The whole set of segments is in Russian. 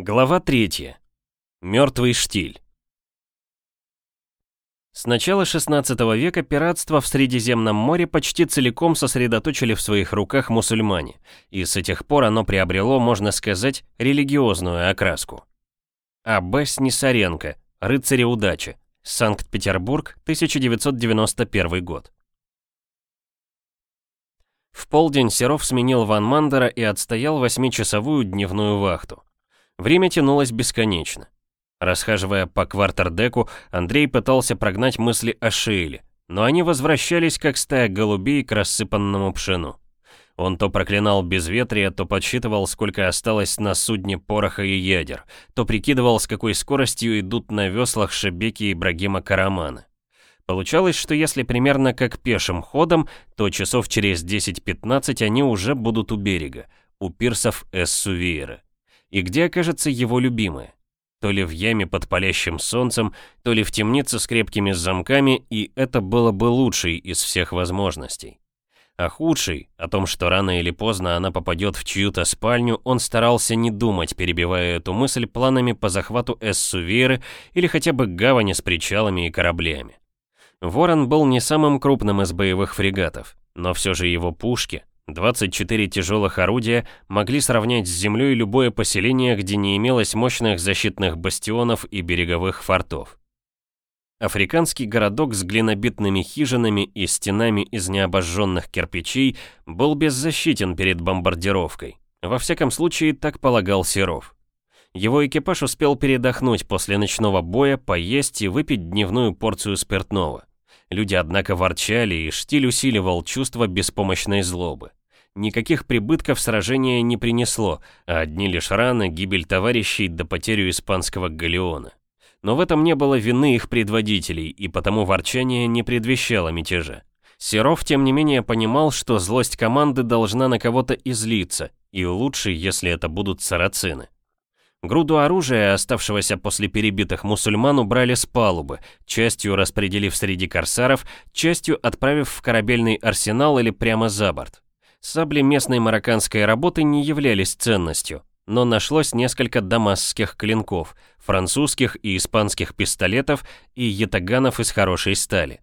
Глава 3. Мертвый штиль. С начала 16 века пиратство в Средиземном море почти целиком сосредоточили в своих руках мусульмане, и с этих пор оно приобрело, можно сказать, религиозную окраску. А.Б. Снисаренко, «Рыцари удачи», Санкт-Петербург, 1991 год. В полдень Серов сменил Ван Мандера и отстоял восьмичасовую дневную вахту. Время тянулось бесконечно. Расхаживая по квартердеку, Андрей пытался прогнать мысли о Шейле, но они возвращались, как стая голубей, к рассыпанному пшену. Он то проклинал безветрие, то подсчитывал, сколько осталось на судне пороха и ядер, то прикидывал, с какой скоростью идут на веслах Шебеки Ибрагима Карамана. Получалось, что если примерно как пешим ходом, то часов через 10-15 они уже будут у берега, у пирсов Эссувиера и где окажется его любимая. То ли в яме под палящим солнцем, то ли в темнице с крепкими замками, и это было бы лучшей из всех возможностей. А худший, о том, что рано или поздно она попадет в чью-то спальню, он старался не думать, перебивая эту мысль планами по захвату Эссувиры или хотя бы гавани с причалами и кораблями. Ворон был не самым крупным из боевых фрегатов, но все же его пушки, 24 тяжелых орудия могли сравнять с землей любое поселение, где не имелось мощных защитных бастионов и береговых фортов. Африканский городок с глинобитными хижинами и стенами из необожженных кирпичей был беззащитен перед бомбардировкой. Во всяком случае, так полагал Серов. Его экипаж успел передохнуть после ночного боя, поесть и выпить дневную порцию спиртного. Люди, однако, ворчали, и штиль усиливал чувство беспомощной злобы. Никаких прибытков сражение не принесло, а одни лишь раны, гибель товарищей до потерю испанского галеона. Но в этом не было вины их предводителей, и потому ворчание не предвещало мятежа. Серов, тем не менее, понимал, что злость команды должна на кого-то излиться, и лучше, если это будут сарацины. Груду оружия, оставшегося после перебитых мусульман, убрали с палубы, частью распределив среди корсаров, частью отправив в корабельный арсенал или прямо за борт. Сабли местной марокканской работы не являлись ценностью, но нашлось несколько дамасских клинков, французских и испанских пистолетов и ятаганов из хорошей стали.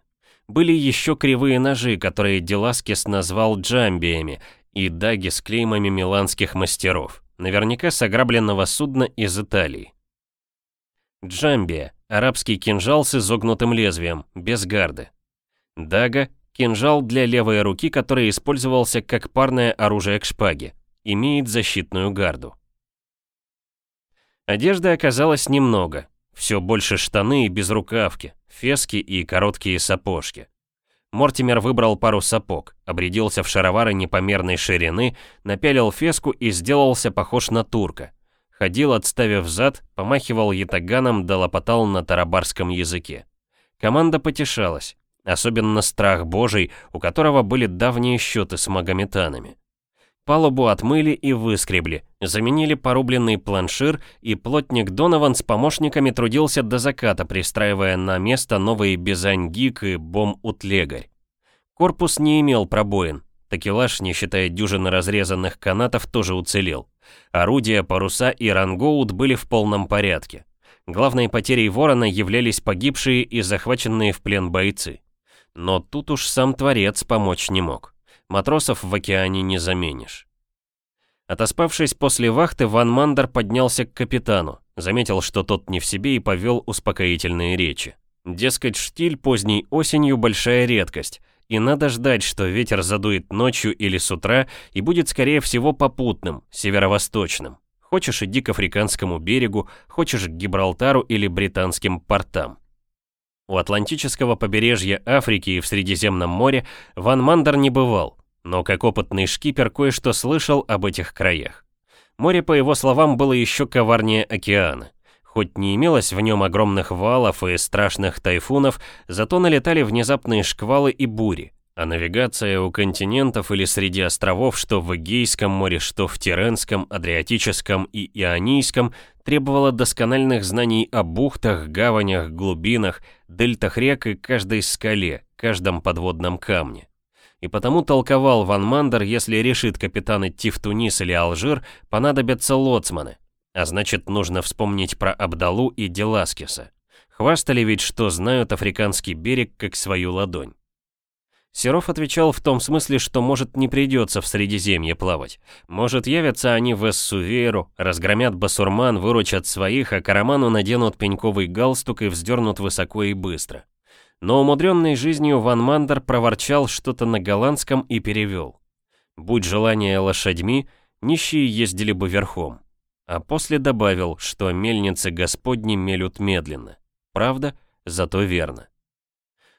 Были еще кривые ножи, которые Деласкес назвал джамбиями, и даги с клеймами миланских мастеров, наверняка с ограбленного судна из Италии. Джамбия – арабский кинжал с изогнутым лезвием, без гарды. Дага Кинжал для левой руки, который использовался как парное оружие к шпаге. Имеет защитную гарду. Одежды оказалось немного. Все больше штаны и безрукавки, фески и короткие сапожки. Мортимер выбрал пару сапог, обрядился в шаровары непомерной ширины, напялил феску и сделался похож на турка. Ходил, отставив зад, помахивал ятаганом да лопотал на тарабарском языке. Команда потешалась. Особенно страх божий, у которого были давние счеты с магометанами. Палубу отмыли и выскребли, заменили порубленный планшир, и плотник Донован с помощниками трудился до заката, пристраивая на место новые Бизань-Гик и Бом-Утлегарь. Корпус не имел пробоин, такелаж, не считая дюжины разрезанных канатов, тоже уцелел. Орудия, паруса и рангоут были в полном порядке. Главной потерей ворона являлись погибшие и захваченные в плен бойцы. Но тут уж сам Творец помочь не мог. Матросов в океане не заменишь. Отоспавшись после вахты, Ван Мандер поднялся к капитану, заметил, что тот не в себе и повел успокоительные речи. Дескать, штиль поздней осенью большая редкость, и надо ждать, что ветер задует ночью или с утра и будет скорее всего попутным, северо-восточным. Хочешь иди к африканскому берегу, хочешь к Гибралтару или британским портам. У Атлантического побережья Африки и в Средиземном море Ван Мандер не бывал, но как опытный шкипер кое-что слышал об этих краях. Море, по его словам, было еще коварнее океана. Хоть не имелось в нем огромных валов и страшных тайфунов, зато налетали внезапные шквалы и бури, а навигация у континентов или среди островов, что в Эгейском море, что в Тиренском, Адриатическом и Ионийском, требовала доскональных знаний о бухтах, гаванях, глубинах, дельтах рек и каждой скале, каждом подводном камне. И потому толковал Ван Мандер, если решит капитан идти в Тунис или Алжир, понадобятся лоцманы. А значит, нужно вспомнить про Абдалу и Деласкиса. Хвастали ведь, что знают африканский берег как свою ладонь. Серов отвечал в том смысле, что может не придется в Средиземье плавать. Может явятся они в Эссуверу, разгромят басурман, выручат своих, а Караману наденут пеньковый галстук и вздернут высоко и быстро. Но умудренный жизнью Ван Мандер проворчал что-то на голландском и перевел. Будь желание лошадьми, нищие ездили бы верхом. А после добавил, что мельницы Господни мелют медленно. Правда, зато верно.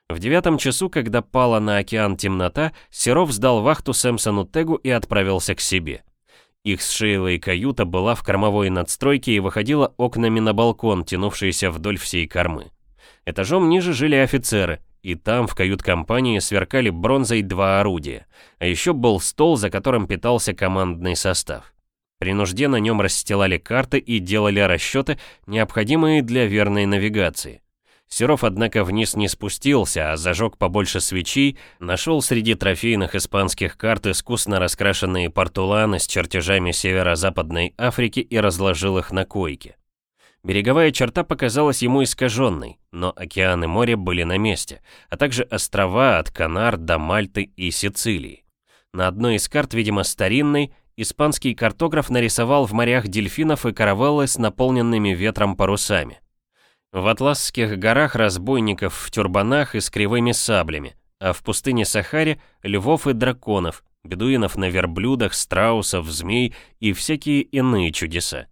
В девятом часу, когда пала на океан темнота, Серов сдал вахту Сэмсону Тегу и отправился к себе. Их с Шейлой каюта была в кормовой надстройке и выходила окнами на балкон, тянувшийся вдоль всей кормы. Этажом ниже жили офицеры, и там в кают-компании сверкали бронзой два орудия, а еще был стол, за которым питался командный состав. При нужде на нем расстилали карты и делали расчеты, необходимые для верной навигации. Серов, однако, вниз не спустился, а зажег побольше свечей, нашел среди трофейных испанских карт искусно раскрашенные портуланы с чертежами северо-западной Африки и разложил их на койке. Береговая черта показалась ему искаженной, но океан и море были на месте, а также острова от Канар до Мальты и Сицилии. На одной из карт, видимо старинной, испанский картограф нарисовал в морях дельфинов и каравеллы с наполненными ветром парусами. В Атласских горах разбойников в тюрбанах и с кривыми саблями, а в пустыне Сахаре львов и драконов, бедуинов на верблюдах, страусов, змей и всякие иные чудеса.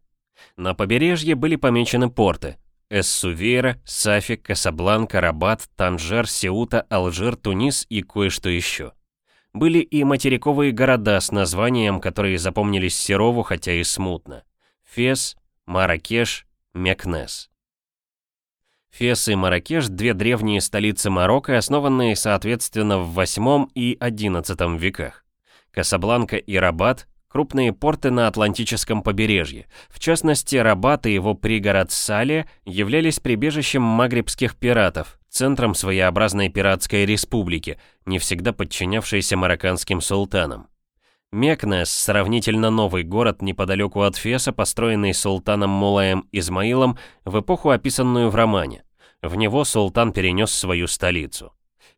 На побережье были помечены порты Эссувейра, Сафи, Касабланка, Рабат, Танжер, Сеута, Алжир, Тунис и кое-что еще. Были и материковые города с названием, которые запомнились Серову, хотя и смутно. Фес, Маракеш, Мекнес. Фес и Маракеш – две древние столицы Марокко, основанные, соответственно, в 8 и 11 веках. Касабланка и Рабат – крупные порты на Атлантическом побережье. В частности, Рабат и его пригород Салия являлись прибежищем магрибских пиратов, центром своеобразной пиратской республики, не всегда подчинявшейся марокканским султанам. Мекнес – сравнительно новый город неподалеку от Феса, построенный султаном Мулаем Измаилом в эпоху, описанную в романе. В него султан перенес свою столицу.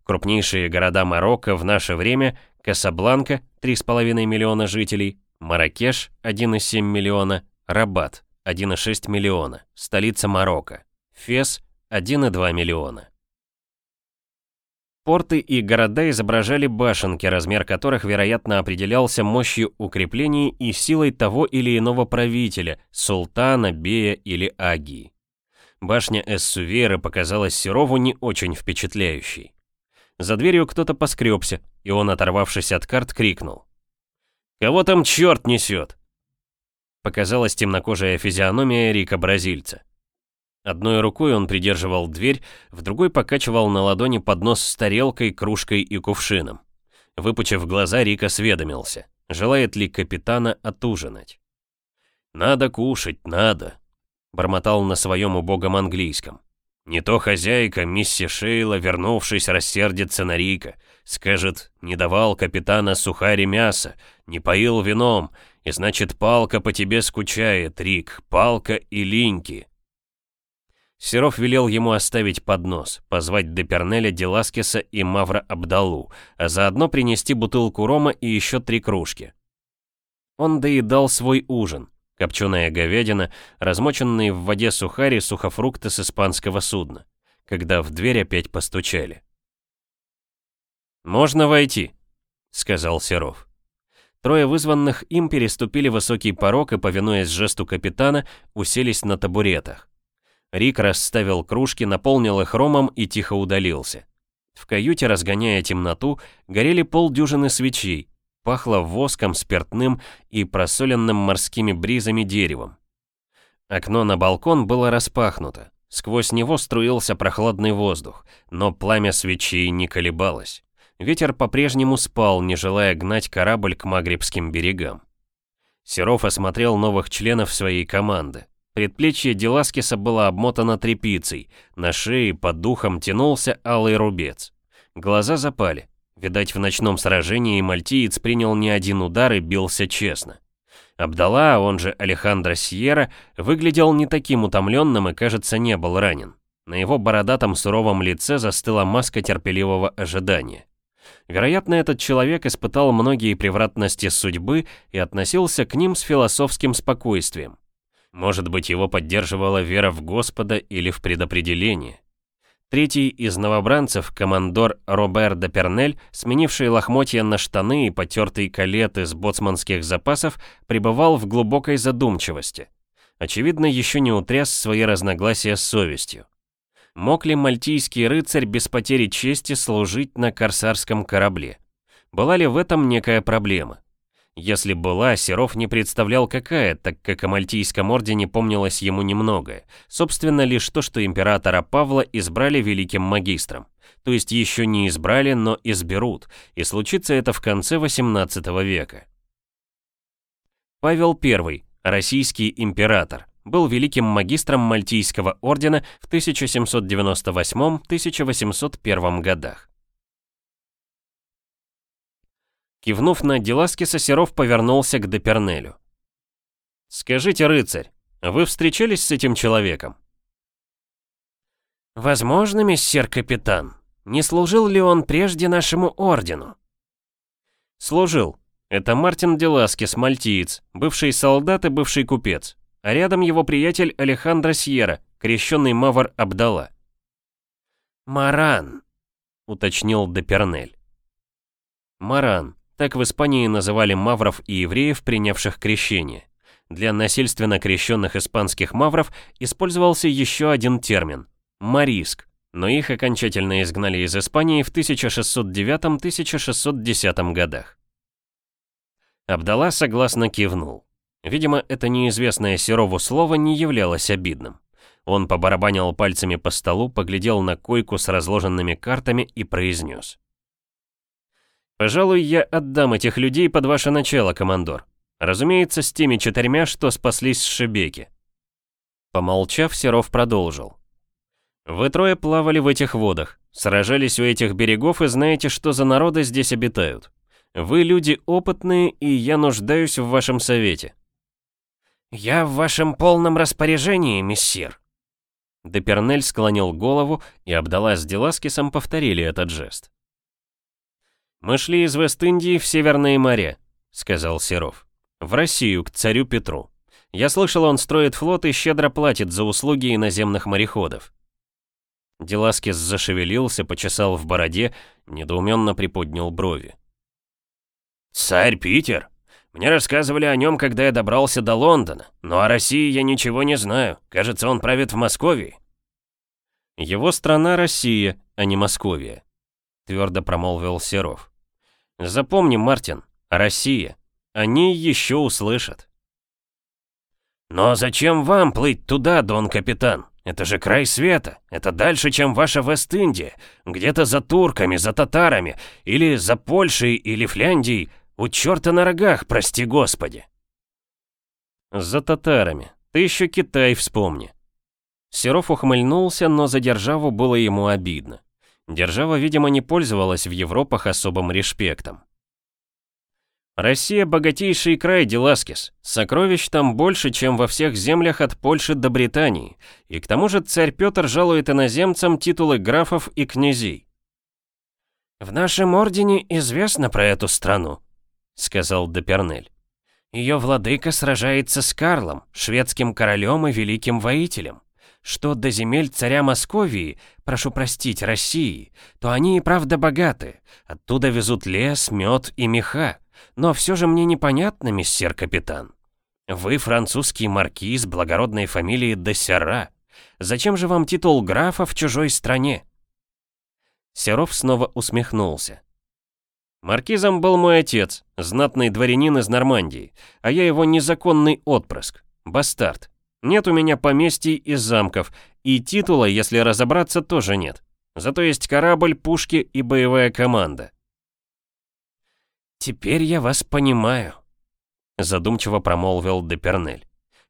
Крупнейшие города Марокко в наше время – Касабланка – 3,5 миллиона жителей, Маракеш – 1,7 миллиона, Рабат – 1,6 миллиона, столица Марокко, Фес – 1,2 миллиона. Порты и города изображали башенки, размер которых, вероятно, определялся мощью укреплений и силой того или иного правителя, султана, бея или агии. Башня Эссуверы показалась Серову не очень впечатляющей. За дверью кто-то поскребся, и он, оторвавшись от карт, крикнул. «Кого там черт несет?» Показалась темнокожая физиономия Рика-бразильца. Одной рукой он придерживал дверь, в другой покачивал на ладони поднос с тарелкой, кружкой и кувшином. Выпучив глаза, Рик осведомился, желает ли капитана отужинать. «Надо кушать, надо», — бормотал на своем убогом английском. «Не то хозяйка, мисси Шейла, вернувшись, рассердится на Рика, скажет, не давал капитана сухари мяса, не поил вином, и значит палка по тебе скучает, Рик, палка и линьки». Серов велел ему оставить поднос, позвать Депернеля, Деласкеса и Мавра Абдалу, а заодно принести бутылку рома и еще три кружки. Он доедал свой ужин. Копченая говядина, размоченные в воде сухари, сухофрукты с испанского судна. Когда в дверь опять постучали. «Можно войти», — сказал Серов. Трое вызванных им переступили высокий порог и, повинуясь жесту капитана, уселись на табуретах. Рик расставил кружки, наполнил их ромом и тихо удалился. В каюте, разгоняя темноту, горели полдюжины свечей, пахло воском, спиртным и просоленным морскими бризами деревом. Окно на балкон было распахнуто. Сквозь него струился прохладный воздух, но пламя свечей не колебалось. Ветер по-прежнему спал, не желая гнать корабль к Магрибским берегам. Серов осмотрел новых членов своей команды. Предплечье Деласкиса было обмотано тряпицей, на шее под духом тянулся алый рубец. Глаза запали. Видать, в ночном сражении мальтиец принял не один удар и бился честно. Абдалла, он же Алехандро Сьерра, выглядел не таким утомленным и, кажется, не был ранен. На его бородатом суровом лице застыла маска терпеливого ожидания. Вероятно, этот человек испытал многие превратности судьбы и относился к ним с философским спокойствием. Может быть, его поддерживала вера в Господа или в предопределение. Третий из новобранцев, командор Робер де Пернель, сменивший лохмотья на штаны и потертый калет из боцманских запасов, пребывал в глубокой задумчивости. Очевидно, еще не утряс свои разногласия с совестью. Мог ли мальтийский рыцарь без потери чести служить на корсарском корабле? Была ли в этом некая проблема? Если была, Серов не представлял какая, так как о Мальтийском ордене помнилось ему немного. Собственно, лишь то, что императора Павла избрали великим магистром. То есть еще не избрали, но изберут, и случится это в конце 18 века. Павел I, российский император, был великим магистром Мальтийского ордена в 1798-1801 годах. Кивнув на Деласкиса, Серов повернулся к Депернелю. «Скажите, рыцарь, вы встречались с этим человеком?» «Возможно, мессер капитан. Не служил ли он прежде нашему ордену?» «Служил. Это Мартин Деласкис, мальтиец, бывший солдат и бывший купец. А рядом его приятель Алехандро Сьерра, крещенный Мавр Абдала». «Маран», — уточнил Депернель. «Маран. Так в Испании называли мавров и евреев, принявших крещение. Для насильственно крещенных испанских мавров использовался еще один термин – «мариск», но их окончательно изгнали из Испании в 1609-1610 годах. Абдалла согласно кивнул. Видимо, это неизвестное Серову слово не являлось обидным. Он побарабанил пальцами по столу, поглядел на койку с разложенными картами и произнес. Пожалуй, я отдам этих людей под ваше начало, командор. Разумеется, с теми четырьмя, что спаслись с Шебеки. Помолчав, Серов продолжил. Вы трое плавали в этих водах, сражались у этих берегов и знаете, что за народы здесь обитают. Вы люди опытные, и я нуждаюсь в вашем совете. Я в вашем полном распоряжении, мессир. Депернель склонил голову, и Абдалла с Деласкисом повторили этот жест. «Мы шли из Вест-Индии в Северные моря», — сказал Серов. «В Россию, к царю Петру. Я слышал, он строит флот и щедро платит за услуги иноземных мореходов». Деласкис зашевелился, почесал в бороде, недоуменно приподнял брови. «Царь Питер? Мне рассказывали о нем, когда я добрался до Лондона, но о России я ничего не знаю. Кажется, он правит в Москве». «Его страна Россия, а не Московия», твердо промолвил Серов. Запомни, Мартин, Россия. Они еще услышат. Но зачем вам плыть туда, дон капитан? Это же край света. Это дальше, чем ваша Вест-Индия. Где-то за турками, за татарами. Или за Польшей, или Фляндией. У черта на рогах, прости господи. За татарами. Ты еще Китай вспомни. Серов ухмыльнулся, но за державу было ему обидно. Держава, видимо, не пользовалась в Европах особым респектом. Россия – богатейший край, Деласкис. Сокровищ там больше, чем во всех землях от Польши до Британии. И к тому же царь Петр жалует иноземцам титулы графов и князей. «В нашем ордене известно про эту страну», — сказал Депернель. «Ее владыка сражается с Карлом, шведским королем и великим воителем. Что до земель царя Московии, прошу простить, России, то они и правда богаты. Оттуда везут лес, мед и меха. Но все же мне непонятно, мистер капитан. Вы французский маркиз благородной фамилии де Серра. Зачем же вам титул графа в чужой стране? Серов снова усмехнулся. Маркизом был мой отец, знатный дворянин из Нормандии, а я его незаконный отпрыск, бастард. Нет у меня поместий и замков, и титула, если разобраться, тоже нет. Зато есть корабль, пушки и боевая команда. «Теперь я вас понимаю», — задумчиво промолвил Депернель.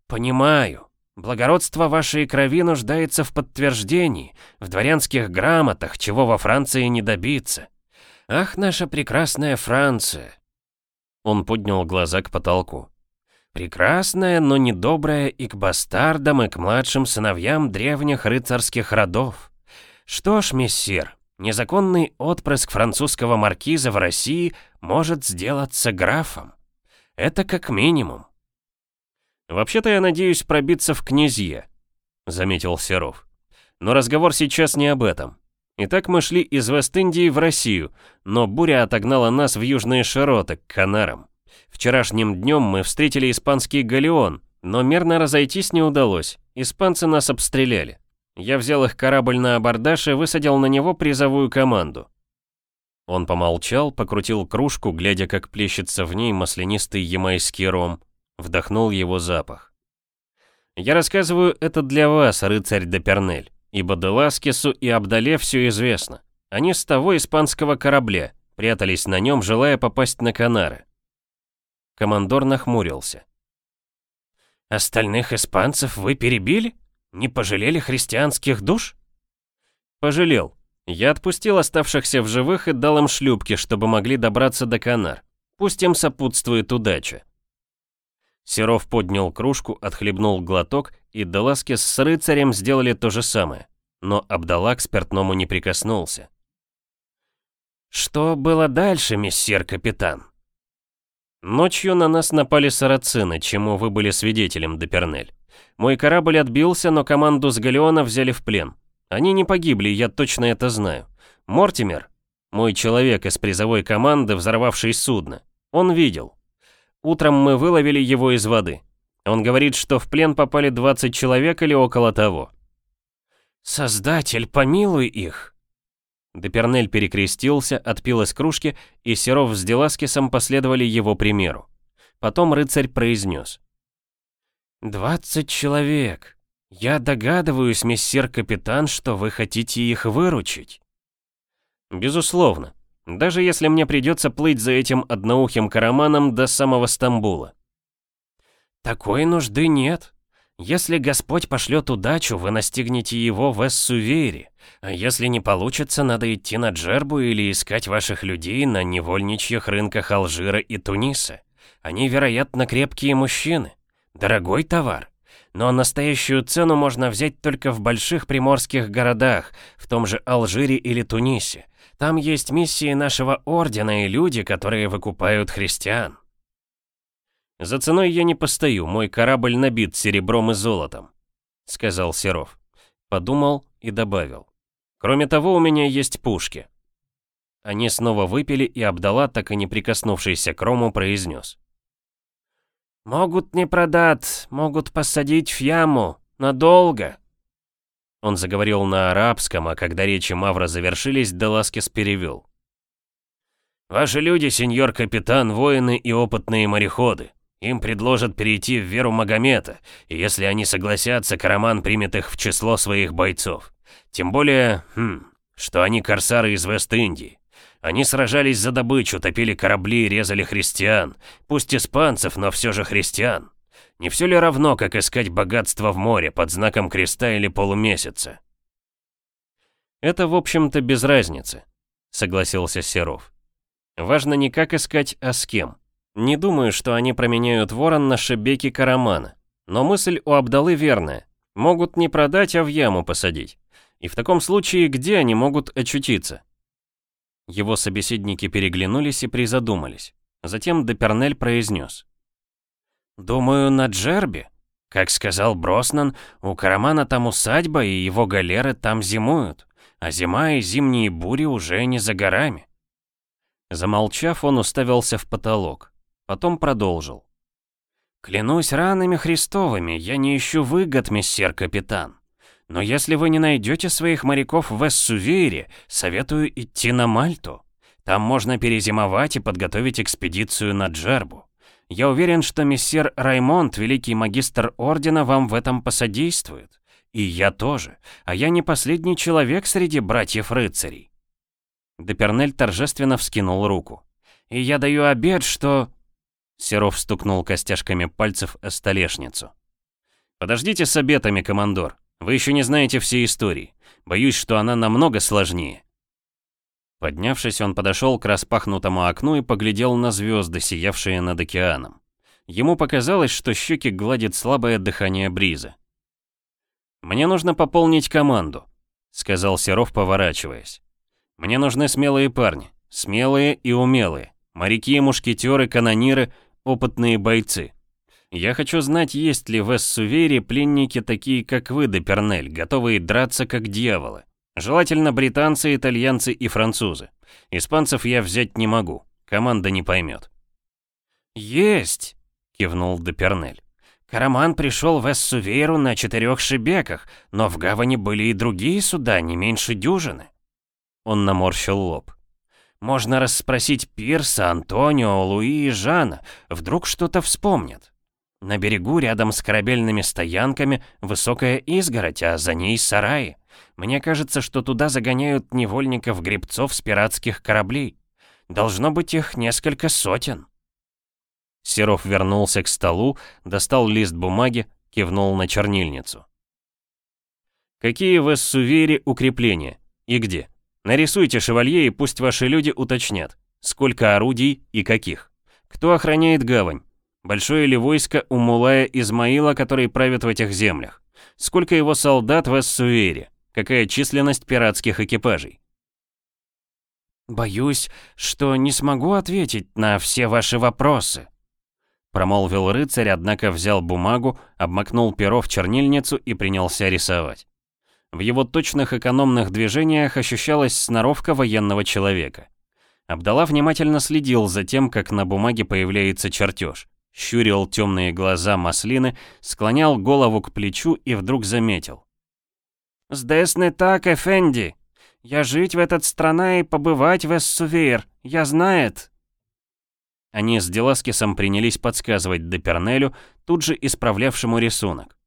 «Понимаю. Благородство вашей крови нуждается в подтверждении, в дворянских грамотах, чего во Франции не добиться. Ах, наша прекрасная Франция!» Он поднял глаза к потолку. Прекрасная, но недобрая и к бастардам, и к младшим сыновьям древних рыцарских родов. Что ж, мессир, незаконный отпрыск французского маркиза в России может сделаться графом. Это как минимум. «Вообще-то я надеюсь пробиться в князье», — заметил Серов. «Но разговор сейчас не об этом. Итак, мы шли из Вест-Индии в Россию, но буря отогнала нас в южные широты, к Канарам. Вчерашним днем мы встретили испанский галеон, но мирно разойтись не удалось. Испанцы нас обстреляли. Я взял их корабль на абордаж и высадил на него призовую команду. Он помолчал, покрутил кружку, глядя, как плещется в ней маслянистый ямайский ром, вдохнул его запах. Я рассказываю это для вас, рыцарь де Пернель, ибо Деласкесу и Абдале все известно. Они с того испанского корабля, прятались на нем, желая попасть на Канары. Командор нахмурился. «Остальных испанцев вы перебили? Не пожалели христианских душ?» «Пожалел. Я отпустил оставшихся в живых и дал им шлюпки, чтобы могли добраться до Канар. Пусть им сопутствует удача». Серов поднял кружку, отхлебнул глоток, и Деласкес с рыцарем сделали то же самое. Но Абдалла к спиртному не прикоснулся. «Что было дальше, мессир капитан?» Ночью на нас напали сарацины, чему вы были свидетелем, Депернель. Мой корабль отбился, но команду с Галеона взяли в плен. Они не погибли, я точно это знаю. Мортимер, мой человек из призовой команды, взорвавший судно, он видел. Утром мы выловили его из воды. Он говорит, что в плен попали 20 человек или около того. «Создатель, помилуй их!» Депернель перекрестился, отпил из кружки, и Серов с Деласкисом последовали его примеру. Потом рыцарь произнес. «Двадцать человек. Я догадываюсь, мессир-капитан, что вы хотите их выручить». «Безусловно. Даже если мне придется плыть за этим одноухим караманом до самого Стамбула». «Такой нужды нет. Если Господь пошлет удачу, вы настигнете его в Эссувере. А если не получится, надо идти на Джербу или искать ваших людей на невольничьих рынках Алжира и Туниса. Они, вероятно, крепкие мужчины. Дорогой товар. Но настоящую цену можно взять только в больших приморских городах, в том же Алжире или Тунисе. Там есть миссии нашего ордена и люди, которые выкупают христиан. «За ценой я не постою, мой корабль набит серебром и золотом», — сказал Серов. Подумал и добавил. «Кроме того, у меня есть пушки». Они снова выпили, и Абдала, так и не прикоснувшийся к Рому, произнес. «Могут не продать, могут посадить в яму. Надолго». Он заговорил на арабском, а когда речи Мавра завершились, Деласкес перевел. «Ваши люди, сеньор капитан, воины и опытные мореходы. Им предложат перейти в веру Магомета, и если они согласятся, Караман примет их в число своих бойцов. Тем более, хм, что они корсары из Вест-Индии. Они сражались за добычу, топили корабли, резали христиан. Пусть испанцев, но все же христиан. Не все ли равно, как искать богатство в море под знаком креста или полумесяца? Это, в общем-то, без разницы, согласился Серов. Важно не как искать, а с кем. Не думаю, что они променяют ворон на шебеки Карамана. Но мысль у Абдалы верная. Могут не продать, а в яму посадить. И в таком случае, где они могут очутиться? Его собеседники переглянулись и призадумались. Затем Депернель произнес. «Думаю, на Джербе. Как сказал Броснан, у Карамана там усадьба, и его галеры там зимуют. А зима и зимние бури уже не за горами». Замолчав, он уставился в потолок. Потом продолжил. «Клянусь ранами Христовыми, я не ищу выгод, мессер капитан. Но если вы не найдете своих моряков в Эссувейре, советую идти на Мальту. Там можно перезимовать и подготовить экспедицию на Джербу. Я уверен, что мессер Раймонд, великий магистр Ордена, вам в этом посодействует. И я тоже. А я не последний человек среди братьев-рыцарей». Депернель торжественно вскинул руку. «И я даю обет, что...» Серов стукнул костяшками пальцев о столешницу. «Подождите с обетами, командор. Вы еще не знаете всей истории. Боюсь, что она намного сложнее». Поднявшись, он подошел к распахнутому окну и поглядел на звезды, сиявшие над океаном. Ему показалось, что щеки гладит слабое дыхание бриза. «Мне нужно пополнить команду», — сказал Серов, поворачиваясь. «Мне нужны смелые парни, смелые и умелые, моряки, мушкетеры, канониры, опытные бойцы. Я хочу знать, есть ли в Эссувере пленники такие, как вы, Депернель, готовые драться как дьяволы. Желательно британцы, итальянцы и французы. Испанцев я взять не могу, команда не поймет. «Есть!» — кивнул Депернель. «Караман пришел в Эссуверу на четырех шибеках, но в гавани были и другие суда, не меньше дюжины». Он наморщил лоб. «Можно расспросить Пирса, Антонио, Луи и Жана, вдруг что-то вспомнят. На берегу, рядом с корабельными стоянками, высокая изгородь, а за ней сараи. Мне кажется, что туда загоняют невольников-гребцов с пиратских кораблей. Должно быть их несколько сотен». Серов вернулся к столу, достал лист бумаги, кивнул на чернильницу. «Какие в Эссувере укрепления? И где? Нарисуйте шевалье и пусть ваши люди уточнят, сколько орудий и каких. Кто охраняет гавань? Большое ли войско у Мулая Измаила, который правит в этих землях? Сколько его солдат в Эссувере? Какая численность пиратских экипажей?» «Боюсь, что не смогу ответить на все ваши вопросы», Промолвил рыцарь, однако взял бумагу, обмакнул перо в чернильницу и принялся рисовать. В его точных экономных движениях ощущалась сноровка военного человека. Абдала внимательно следил за тем, как на бумаге появляется чертеж. Щурил темные глаза маслины, склонял голову к плечу и вдруг заметил. «Здесь не так, Эфенди. Я жить в этот страна и побывать в Эссувейр. Я знает». Они с Деласкисом принялись подсказывать Депернелю, тут же исправлявшему рисунок.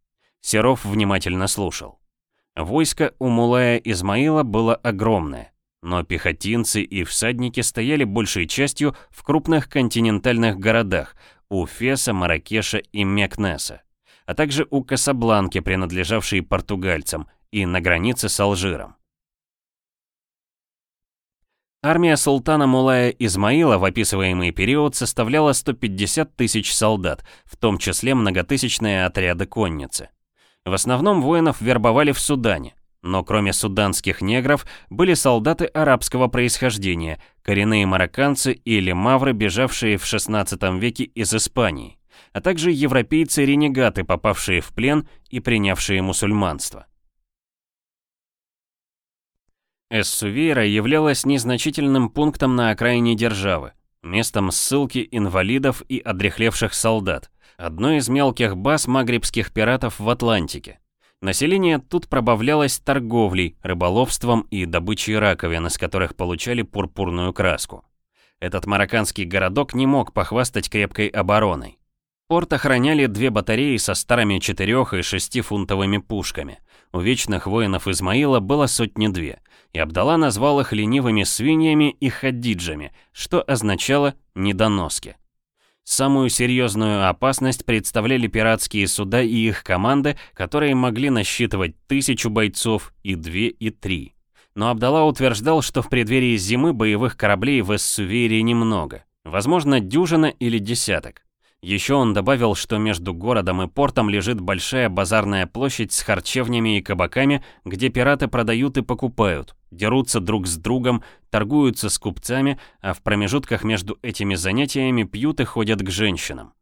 Серов внимательно слушал. Войско у Мулая Измаила было огромное, но пехотинцы и всадники стояли большей частью в крупных континентальных городах у Феса, Маракеша и Мекнеса, а также у Касабланки, принадлежавшей португальцам, и на границе с Алжиром. Армия султана Мулая Измаила в описываемый период составляла 150 тысяч солдат, в том числе многотысячные отряды конницы. В основном воинов вербовали в Судане, но кроме суданских негров были солдаты арабского происхождения, коренные марокканцы или мавры, бежавшие в 16 веке из Испании, а также европейцы-ренегаты, попавшие в плен и принявшие мусульманство. Эссувейра являлась незначительным пунктом на окраине державы, местом ссылки инвалидов и одрехлевших солдат, одной из мелких баз магрибских пиратов в Атлантике. Население тут пробавлялось торговлей, рыболовством и добычей раковин, из которых получали пурпурную краску. Этот марокканский городок не мог похвастать крепкой обороной. Порт охраняли две батареи со старыми 4 и 6 фунтовыми пушками. У вечных воинов Измаила было сотни-две, и Абдалла назвал их ленивыми свиньями и хадиджами, что означало «недоноски». Самую серьезную опасность представляли пиратские суда и их команды, которые могли насчитывать тысячу бойцов и две, и три. Но Абдалла утверждал, что в преддверии зимы боевых кораблей в Эссувере немного, возможно, дюжина или десяток. Еще он добавил, что между городом и портом лежит большая базарная площадь с харчевнями и кабаками, где пираты продают и покупают, дерутся друг с другом, торгуются с купцами, а в промежутках между этими занятиями пьют и ходят к женщинам.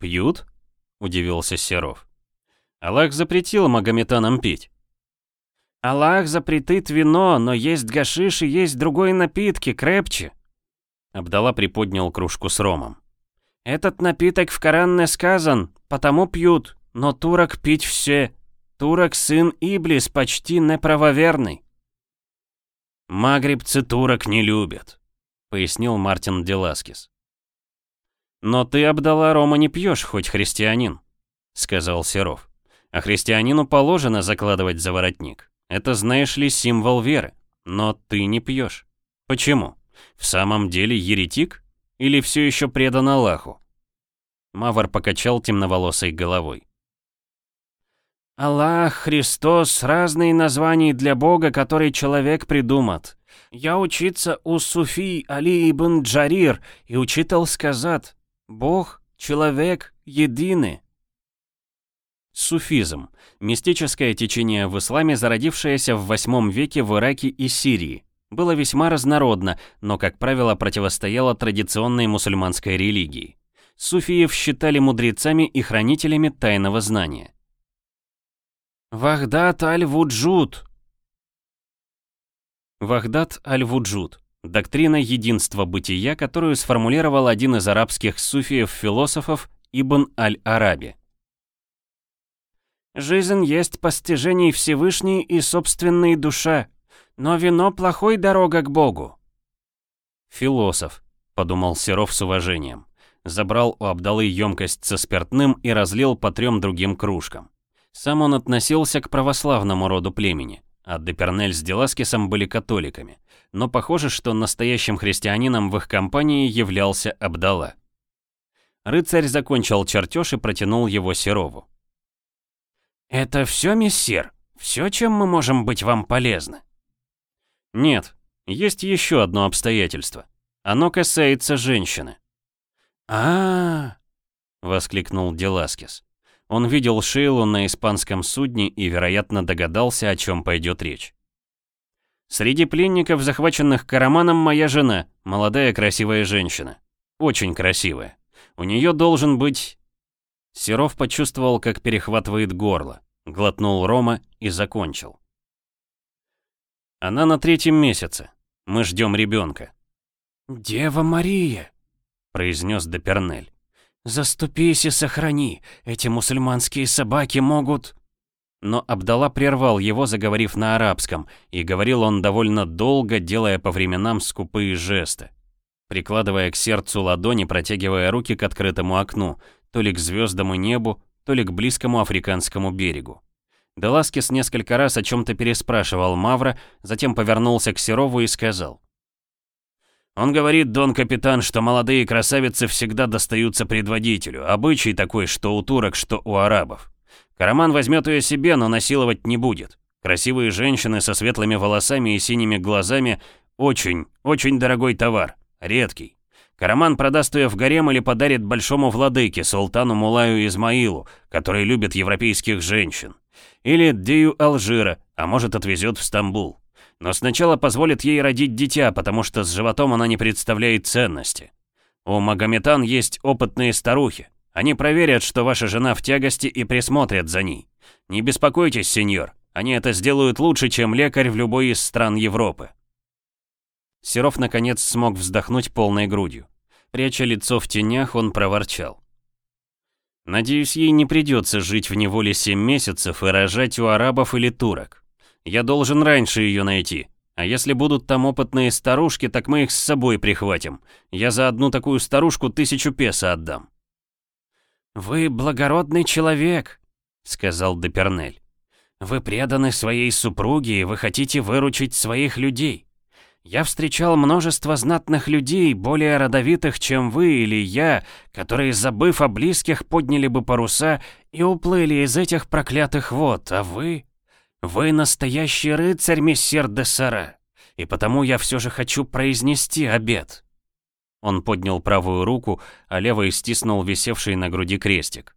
«Пьют?» — удивился Серов. «Аллах запретил магометанам пить». «Аллах запретит вино, но есть гашиш и есть другой напитки, крепче». Абдалла приподнял кружку с ромом. Этот напиток в Коране сказан, потому пьют, но турок пить все. Турок сын Иблис почти неправоверный. «Магрибцы турок не любят», — пояснил Мартин Деласкис. «Но ты, Абдалла Рома, не пьешь, хоть христианин», — сказал Серов. «А христианину положено закладывать за воротник. Это, знаешь ли, символ веры. Но ты не пьешь. Почему? В самом деле еретик?» Или все еще предан Аллаху?» Мавр покачал темноволосой головой. «Аллах, Христос, разные названия для Бога, который человек придумает. Я учиться у Суфи Али ибн Джарир, и учитал сказать, Бог — Человек единый. Суфизм – мистическое течение в исламе, зародившееся в VIII веке в Ираке и Сирии. Было весьма разнородно, но, как правило, противостояло традиционной мусульманской религии. Суфиев считали мудрецами и хранителями тайного знания. Вахдат аль-Вуджуд. Вахдат аль-Вуджуд – доктрина единства бытия, которую сформулировал один из арабских суфиев-философов Ибн аль-Араби. Жизнь есть постижение Всевышней и собственной душа, но вино плохой дорога к Богу. Философ, подумал Серов с уважением. Забрал у Абдалы емкость со спиртным и разлил по трем другим кружкам. Сам он относился к православному роду племени, а Депернель с Деласкисом были католиками. Но похоже, что настоящим христианином в их компании являлся Абдала. Рыцарь закончил чертеж и протянул его Серову. «Это все, мессир? Все, чем мы можем быть вам полезны?» «Нет, есть еще одно обстоятельство. Оно касается женщины». «А-а-а!» воскликнул Деласкес. Он видел Шейлу на испанском судне и, вероятно, догадался, о чем пойдет речь. «Среди пленников, захваченных Караманом, моя жена, молодая красивая женщина. Очень красивая. У нее должен быть...» Серов почувствовал, как перехватывает горло, глотнул Рома и закончил. Она на третьем месяце. Мы ждем ребенка. «Дева Мария!» — произнес Депернель. «Заступись и сохрани! Эти мусульманские собаки могут...» Но Абдалла прервал его, заговорив на арабском, и говорил он довольно долго, делая по временам скупые жесты. Прикладывая к сердцу ладони, протягивая руки к открытому окну, то ли к звездам и небу, то ли к близкому африканскому берегу. Деласкис несколько раз о чем-то переспрашивал Мавра, затем повернулся к Серову и сказал. «Он говорит, дон капитан, что молодые красавицы всегда достаются предводителю, обычай такой, что у турок, что у арабов. Караман возьмет ее себе, но насиловать не будет. Красивые женщины со светлыми волосами и синими глазами – очень, очень дорогой товар, редкий. Караман продаст ее в гарем или подарит большому владыке, султану Мулаю Измаилу, который любит европейских женщин. Или Дию Алжира, а может отвезет в Стамбул. Но сначала позволит ей родить дитя, потому что с животом она не представляет ценности. У Магометан есть опытные старухи. Они проверят, что ваша жена в тягости и присмотрят за ней. Не беспокойтесь, сеньор. Они это сделают лучше, чем лекарь в любой из стран Европы. Серов наконец смог вздохнуть полной грудью. Пряча лицо в тенях, он проворчал. Надеюсь, ей не придется жить в неволе 7 месяцев и рожать у арабов или турок. Я должен раньше ее найти. А если будут там опытные старушки, так мы их с собой прихватим. Я за одну такую старушку тысячу песо отдам. «Вы благородный человек», — сказал Депернель. «Вы преданы своей супруге, и вы хотите выручить своих людей. Я встречал множество знатных людей, более родовитых, чем вы или я, которые, забыв о близких, подняли бы паруса и уплыли из этих проклятых вод, а вы... Вы настоящий рыцарь, мессер де Сара, и потому я все же хочу произнести обед. Он поднял правую руку, а левой стиснул висевший на груди крестик.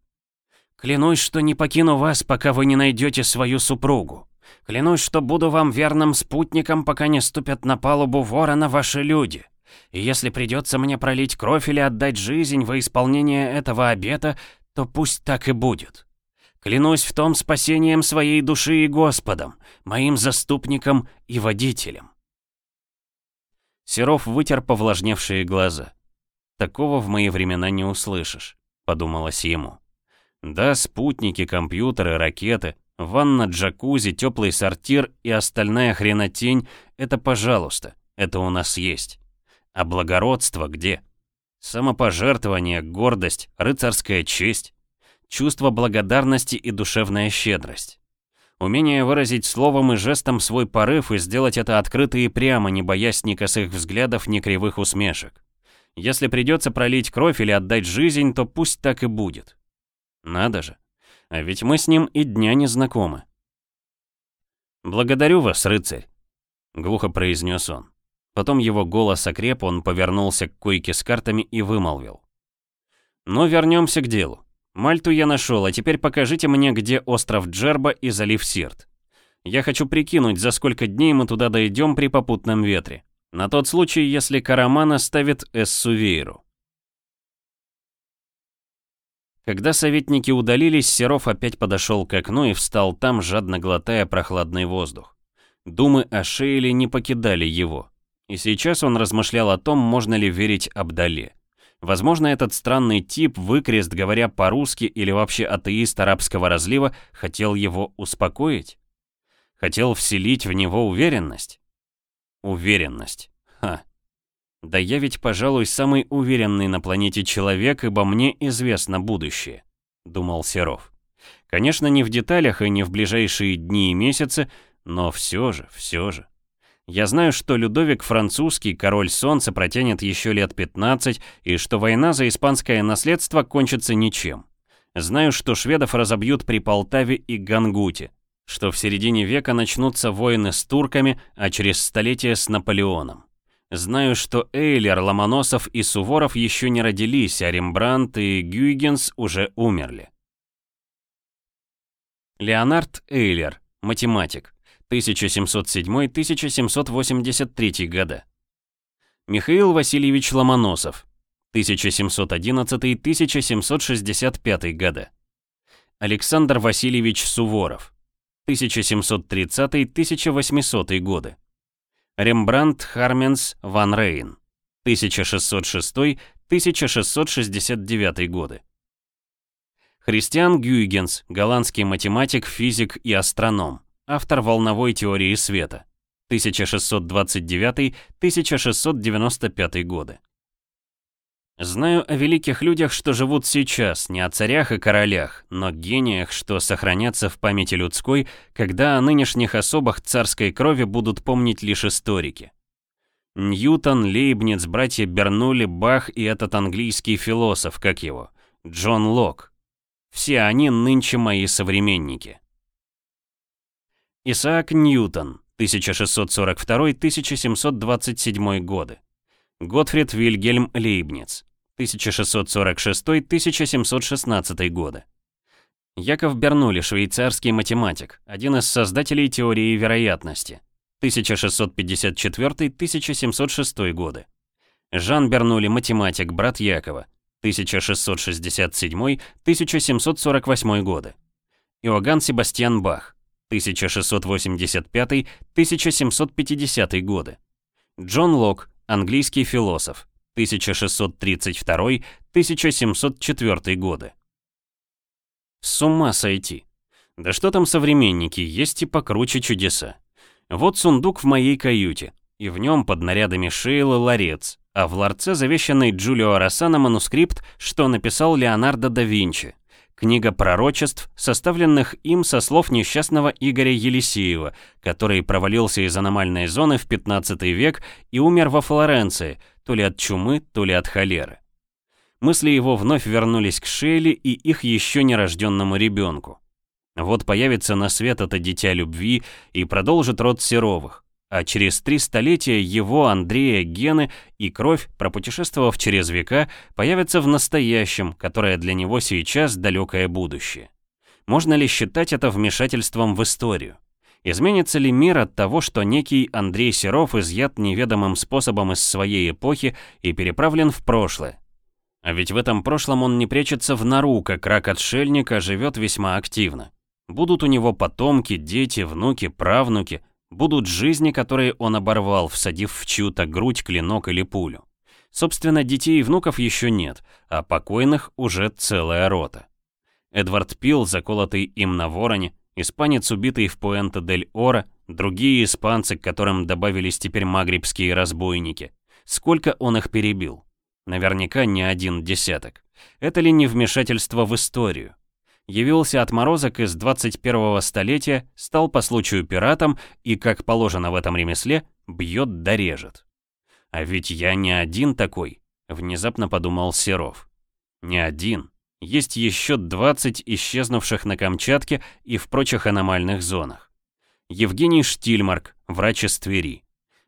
«Клянусь, что не покину вас, пока вы не найдете свою супругу. Клянусь, что буду вам верным спутником, пока не ступят на палубу ворона ваши люди. И если придется мне пролить кровь или отдать жизнь во исполнение этого обета, то пусть так и будет. Клянусь в том спасением своей души и Господом, моим заступником и водителем. Серов вытер повлажневшие глаза. «Такого в мои времена не услышишь», — подумалось ему. «Да, спутники, компьютеры, ракеты, Ванна, джакузи, теплый сортир и остальная хренотень — это пожалуйста, это у нас есть. А благородство где? Самопожертвование, гордость, рыцарская честь, чувство благодарности и душевная щедрость. Умение выразить словом и жестом свой порыв и сделать это открыто и прямо, не боясь ни косых взглядов, ни кривых усмешек. Если придется пролить кровь или отдать жизнь, то пусть так и будет. Надо же. А ведь мы с ним и дня не знакомы. «Благодарю вас, рыцарь», — глухо произнес он. Потом его голос окреп, он повернулся к койке с картами и вымолвил. Но вернемся к делу. Мальту я нашел, а теперь покажите мне, где остров Джерба и залив Сирт. Я хочу прикинуть, за сколько дней мы туда дойдем при попутном ветре. На тот случай, если Караман оставит Эссувейру. Когда советники удалились, Серов опять подошел к окну и встал там, жадно глотая прохладный воздух. Думы о Шейле не покидали его. И сейчас он размышлял о том, можно ли верить Абдале. Возможно, этот странный тип, выкрест, говоря по-русски или вообще атеист арабского разлива, хотел его успокоить? Хотел вселить в него уверенность? Уверенность. Ха. Да я ведь, пожалуй, самый уверенный на планете человек, ибо мне известно будущее, думал Серов. Конечно, не в деталях и не в ближайшие дни и месяцы, но все же, все же. Я знаю, что Людовик французский, король солнца, протянет еще лет 15, и что война за испанское наследство кончится ничем. Знаю, что шведов разобьют при Полтаве и Гангуте, что в середине века начнутся войны с турками, а через столетие с Наполеоном. Знаю, что Эйлер, Ломоносов и Суворов еще не родились, а Рембрандт и Гюйгенс уже умерли. Леонард Эйлер, математик, 1707-1783 года. Михаил Васильевич Ломоносов, 1711-1765 года. Александр Васильевич Суворов, 1730-1800 годы. Рембрандт Харменс ван Рейн, 1606-1669 годы. Христиан Гюйгенс, голландский математик, физик и астроном автор волновой теории света, 1629-1695 годы. Знаю о великих людях, что живут сейчас, не о царях и королях, но гениях, что сохранятся в памяти людской, когда о нынешних особах царской крови будут помнить лишь историки. Ньютон, Лейбниц, братья Бернули, Бах и этот английский философ, как его, Джон Лок. Все они нынче мои современники. Исаак Ньютон, 1642-1727 годы. Готфрид Вильгельм Лейбниц, 1646-1716 годы. Яков Бернули, швейцарский математик, один из создателей теории вероятности, 1654-1706 годы. Жан Бернули, математик, брат Якова, 1667-1748 годы. Иоганн Себастьян Бах, 1685-1750 годы. Джон Лок, английский философ, 1632-1704 годы. С ума сойти. Да что там современники, есть и покруче чудеса. Вот сундук в моей каюте, и в нем под нарядами Шейлы ларец, а в ларце завещанный Джулио Рассана манускрипт, что написал Леонардо да Винчи. Книга пророчеств, составленных им со слов несчастного Игоря Елисеева, который провалился из аномальной зоны в 15 век и умер во Флоренции, то ли от чумы, то ли от холеры. Мысли его вновь вернулись к Шейли и их еще нерожденному ребенку. Вот появится на свет это дитя любви и продолжит род Серовых а через три столетия его, Андрея, гены и кровь, пропутешествовав через века, появятся в настоящем, которое для него сейчас далекое будущее. Можно ли считать это вмешательством в историю? Изменится ли мир от того, что некий Андрей Серов изъят неведомым способом из своей эпохи и переправлен в прошлое? А ведь в этом прошлом он не прячется в нору, как рак-отшельник, а живет весьма активно. Будут у него потомки, дети, внуки, правнуки – Будут жизни, которые он оборвал, всадив в чью-то грудь клинок или пулю. Собственно, детей и внуков еще нет, а покойных уже целая рота. Эдвард Пил, заколотый им на вороне, испанец, убитый в Пуэнто-дель-Оро, другие испанцы, к которым добавились теперь магрибские разбойники. Сколько он их перебил? Наверняка не один десяток. Это ли не вмешательство в историю? явился отморозок из 21-го столетия, стал по случаю пиратом и, как положено в этом ремесле, бьет да режет. А ведь я не один такой, внезапно подумал Серов. Не один. Есть еще 20 исчезнувших на Камчатке и в прочих аномальных зонах. Евгений Штильмарк, врач из Твери.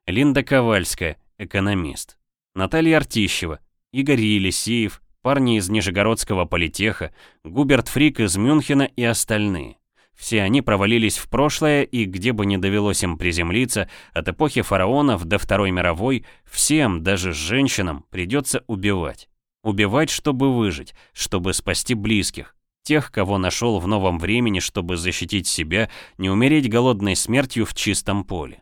Линда Ковальская, экономист. Наталья Артищева, Игорь Елисеев, парни из Нижегородского политеха, Губерт Фрик из Мюнхена и остальные. Все они провалились в прошлое, и где бы ни довелось им приземлиться, от эпохи фараонов до Второй мировой, всем, даже женщинам, придется убивать. Убивать, чтобы выжить, чтобы спасти близких, тех, кого нашел в новом времени, чтобы защитить себя, не умереть голодной смертью в чистом поле.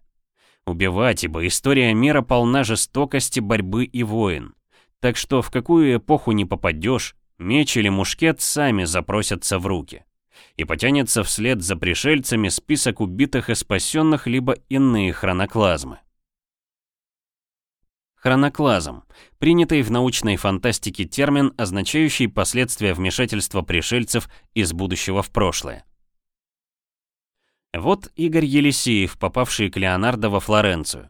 Убивать, ибо история мира полна жестокости, борьбы и войн. Так что в какую эпоху не попадешь, меч или мушкет сами запросятся в руки. И потянется вслед за пришельцами список убитых и спасенных, либо иные хроноклазмы. Хроноклазм – принятый в научной фантастике термин, означающий последствия вмешательства пришельцев из будущего в прошлое. Вот Игорь Елисеев, попавший к Леонардо во Флоренцию.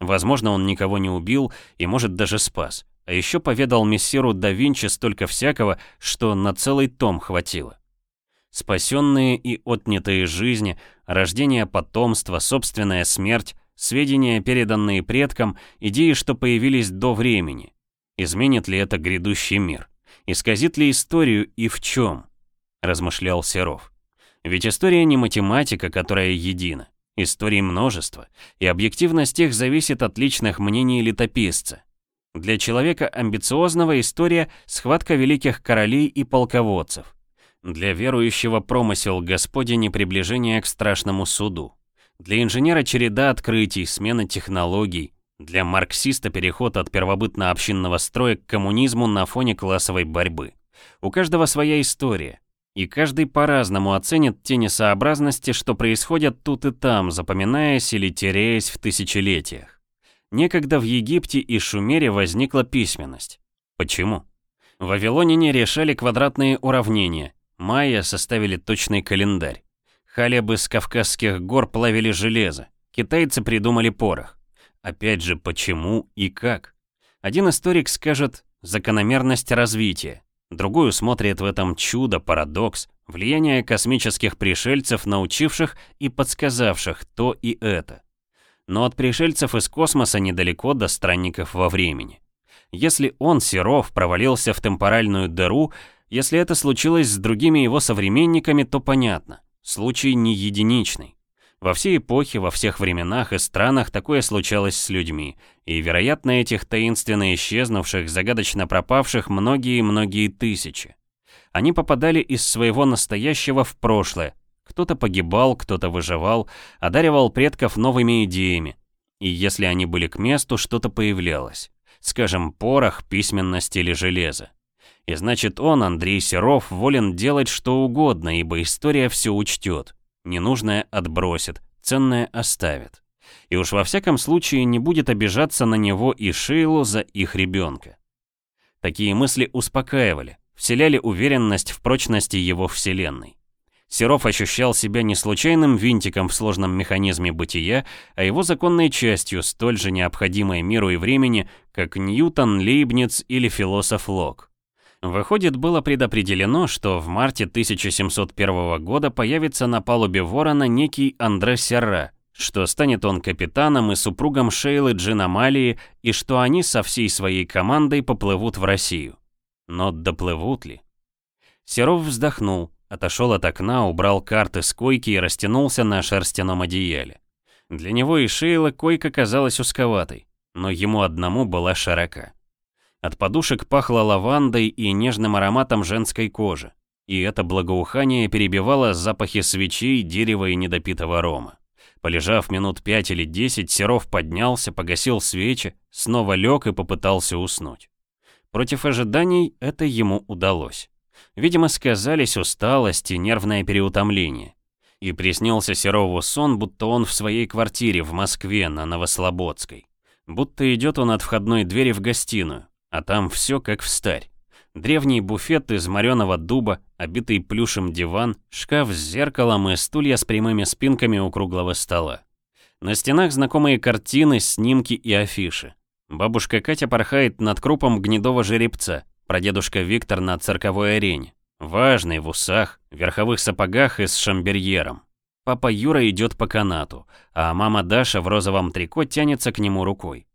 Возможно, он никого не убил и, может, даже спас. А еще поведал мессиру да Винчи столько всякого, что на целый том хватило. Спасенные и отнятые жизни, рождение потомства, собственная смерть, сведения, переданные предкам, идеи, что появились до времени. Изменит ли это грядущий мир? Исказит ли историю и в чем? Размышлял Серов. Ведь история не математика, которая едина. Историй множество, и объективность их зависит от личных мнений летописца. Для человека амбициозного история – схватка великих королей и полководцев. Для верующего промысел Господень и приближение к страшному суду. Для инженера череда открытий, смена технологий. Для марксиста переход от первобытно-общинного строя к коммунизму на фоне классовой борьбы. У каждого своя история. И каждый по-разному оценит те несообразности, что происходят тут и там, запоминаясь или теряясь в тысячелетиях. Некогда в Египте и Шумере возникла письменность. Почему? Вавилоняне решали квадратные уравнения, майя составили точный календарь. Халебы с Кавказских гор плавили железо, китайцы придумали порох. Опять же, почему и как? Один историк скажет «закономерность развития», другой усмотрит в этом чудо, парадокс, влияние космических пришельцев, научивших и подсказавших то и это но от пришельцев из космоса недалеко до странников во времени. Если он, Серов, провалился в темпоральную дыру, если это случилось с другими его современниками, то понятно, случай не единичный. Во все эпохи, во всех временах и странах такое случалось с людьми, и, вероятно, этих таинственно исчезнувших, загадочно пропавших многие-многие тысячи. Они попадали из своего настоящего в прошлое, кто-то погибал, кто-то выживал, одаривал предков новыми идеями. И если они были к месту, что-то появлялось. Скажем, порох, письменность или железо. И значит он, Андрей Серов, волен делать что угодно, ибо история все учтет. Ненужное отбросит, ценное оставит. И уж во всяком случае не будет обижаться на него и Шейлу за их ребенка. Такие мысли успокаивали, вселяли уверенность в прочности его вселенной. Серов ощущал себя не случайным винтиком в сложном механизме бытия, а его законной частью, столь же необходимой миру и времени, как Ньютон, Лейбниц или философ Лок. Выходит, было предопределено, что в марте 1701 года появится на палубе Ворона некий Андре Серра, что станет он капитаном и супругом Шейлы Джин Амалии, и что они со всей своей командой поплывут в Россию. Но доплывут ли? Серов вздохнул. Отошел от окна, убрал карты с койки и растянулся на шерстяном одеяле. Для него и Шейла койка казалась узковатой, но ему одному была широка. От подушек пахло лавандой и нежным ароматом женской кожи, и это благоухание перебивало запахи свечей, дерева и недопитого рома. Полежав минут пять или десять, Серов поднялся, погасил свечи, снова лег и попытался уснуть. Против ожиданий это ему удалось. Видимо, сказались усталость и нервное переутомление. И приснился Серову сон, будто он в своей квартире в Москве на Новослободской. Будто идет он от входной двери в гостиную, а там все как в старь. Древний буфет из мореного дуба, обитый плюшем диван, шкаф с зеркалом и стулья с прямыми спинками у круглого стола. На стенах знакомые картины, снимки и афиши. Бабушка Катя порхает над крупом гнедого жеребца, Прадедушка Виктор на цирковой арене. Важный, в усах, верховых сапогах и с шамберьером. Папа Юра идет по канату, а мама Даша в розовом трико тянется к нему рукой.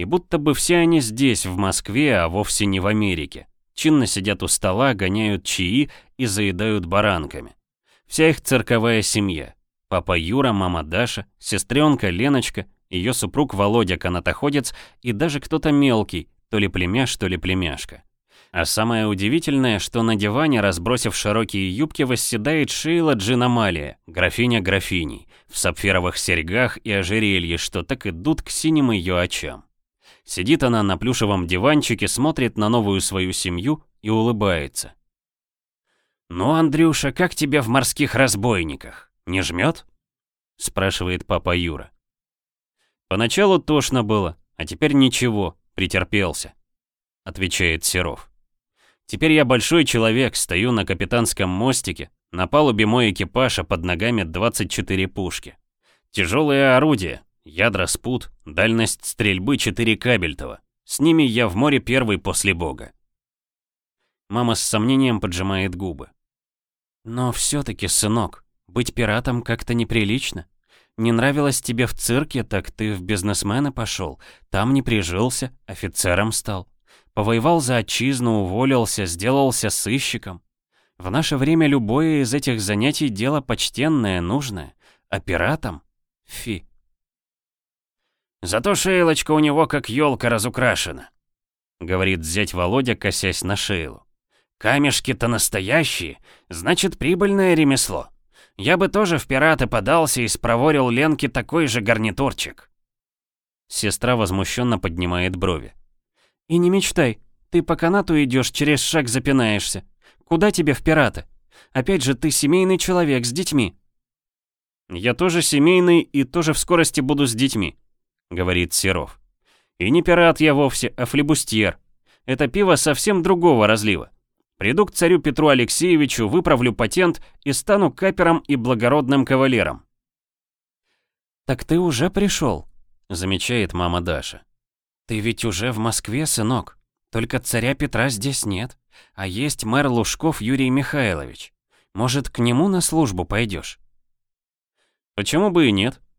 И будто бы все они здесь, в Москве, а вовсе не в Америке. чинно сидят у стола, гоняют чаи и заедают баранками. Вся их цирковая семья. Папа Юра, мама Даша, сестренка Леночка, ее супруг Володя канатоходец и даже кто-то мелкий, то ли племяш, то ли племяшка. А самое удивительное, что на диване, разбросив широкие юбки, восседает Шейла Джинамалия, графиня графиней, в сапфировых серьгах и ожерелье, что так идут к синим ее очам. Сидит она на плюшевом диванчике, смотрит на новую свою семью и улыбается. «Ну, Андрюша, как тебе в морских разбойниках? Не жмет?» спрашивает папа Юра. «Поначалу тошно было, а теперь ничего, претерпелся», отвечает Серов. «Теперь я большой человек, стою на капитанском мостике, на палубе мой экипаж, а под ногами 24 пушки. Тяжелые орудия, ядра спут, дальность стрельбы 4 кабельтова. С ними я в море первый после бога». Мама с сомнением поджимает губы. «Но все-таки, сынок, быть пиратом как-то неприлично. Не нравилось тебе в цирке, так ты в бизнесмены пошел. Там не прижился, офицером стал. Повоевал за отчизну, уволился, сделался сыщиком. В наше время любое из этих занятий дело почтенное, нужное. А пиратом? Фи. Зато шейлочка у него как елка разукрашена, говорит зять Володя, косясь на Шейлу. Камешки-то настоящие, значит прибыльное ремесло. Я бы тоже в пираты подался и спроворил Ленке такой же гарнитурчик. Сестра возмущенно поднимает брови. И не мечтай, ты по канату идешь, через шаг запинаешься. Куда тебе в пираты? Опять же, ты семейный человек с детьми. Я тоже семейный и тоже в скорости буду с детьми, говорит Серов. И не пират я вовсе, а флебустьер. Это пиво совсем другого разлива. Приду к царю Петру Алексеевичу, выправлю патент и стану капером и благородным кавалером. «Так ты уже пришел», — замечает мама Даша. «Ты ведь уже в Москве, сынок. Только царя Петра здесь нет, а есть мэр Лужков Юрий Михайлович. Может, к нему на службу пойдешь?» «Почему бы и нет?» —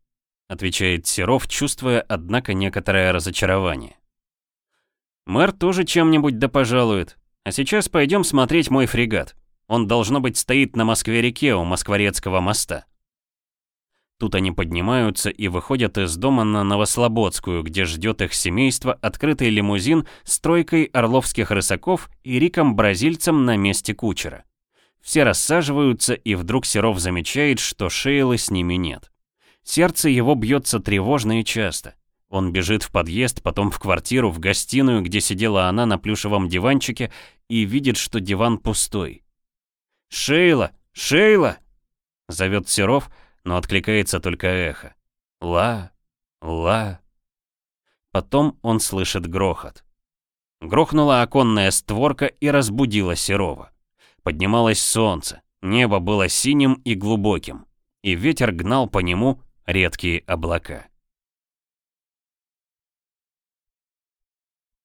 отвечает Серов, чувствуя, однако, некоторое разочарование. «Мэр тоже чем-нибудь да пожалует, а сейчас пойдем смотреть мой фрегат. Он, должно быть, стоит на Москве-реке у Москворецкого моста. Тут они поднимаются и выходят из дома на Новослободскую, где ждет их семейство открытый лимузин с тройкой орловских рысаков и Риком-бразильцем на месте кучера. Все рассаживаются, и вдруг Серов замечает, что Шейлы с ними нет. Сердце его бьется тревожно и часто. Он бежит в подъезд, потом в квартиру, в гостиную, где сидела она на плюшевом диванчике, и видит, что диван пустой. «Шейла! Шейла!» Зовет Серов, но откликается только эхо. «Ла! Ла!» Потом он слышит грохот. Грохнула оконная створка и разбудила Серова. Поднималось солнце, небо было синим и глубоким, и ветер гнал по нему редкие облака.